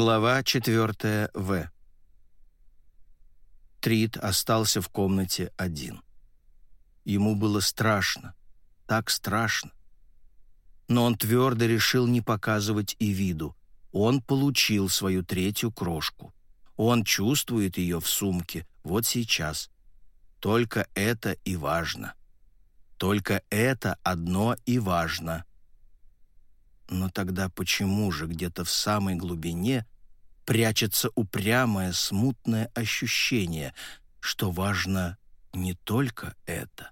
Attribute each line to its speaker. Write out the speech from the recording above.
Speaker 1: Глава 4 В. Трид остался в комнате один. Ему было страшно, так страшно. Но он твердо решил не показывать и виду. Он получил свою третью крошку. Он чувствует ее в сумке вот сейчас. Только это и важно. Только это одно и важно. Но тогда почему же где-то в самой глубине прячется упрямое, смутное ощущение, что важно не только это?